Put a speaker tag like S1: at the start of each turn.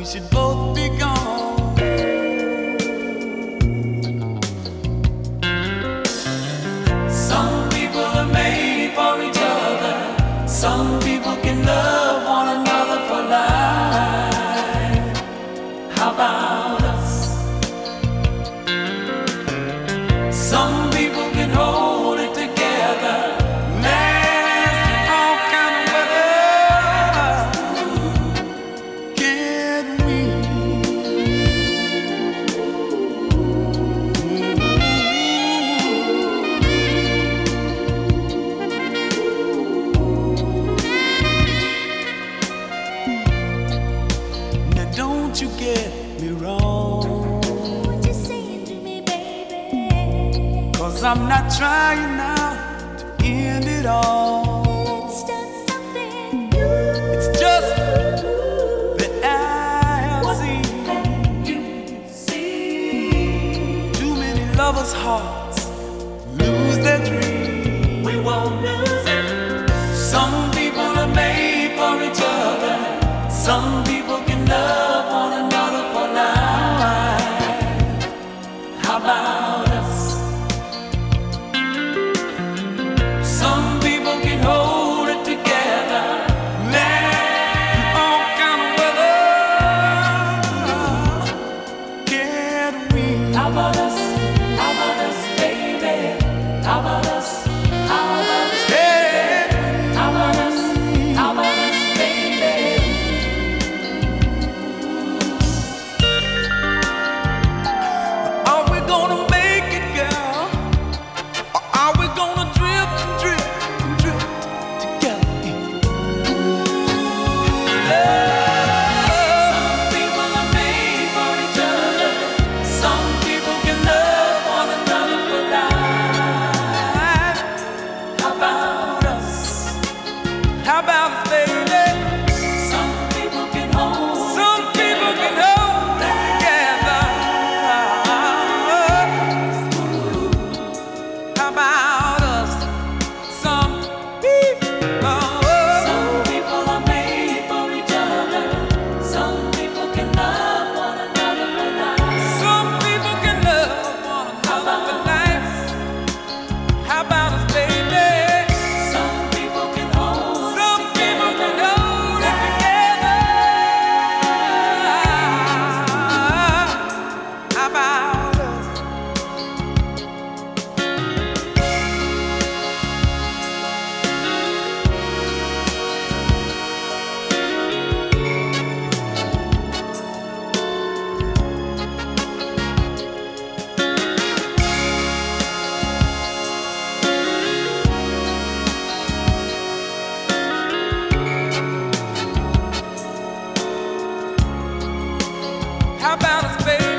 S1: we should both be gone. Some people
S2: are made for each other. Some
S1: Cause I'm not trying now to end it all.
S2: Let's start something new.
S1: It's just that I have
S2: What
S1: seen
S2: you seen?
S1: too many lovers' hearts
S2: How about us,
S1: baby?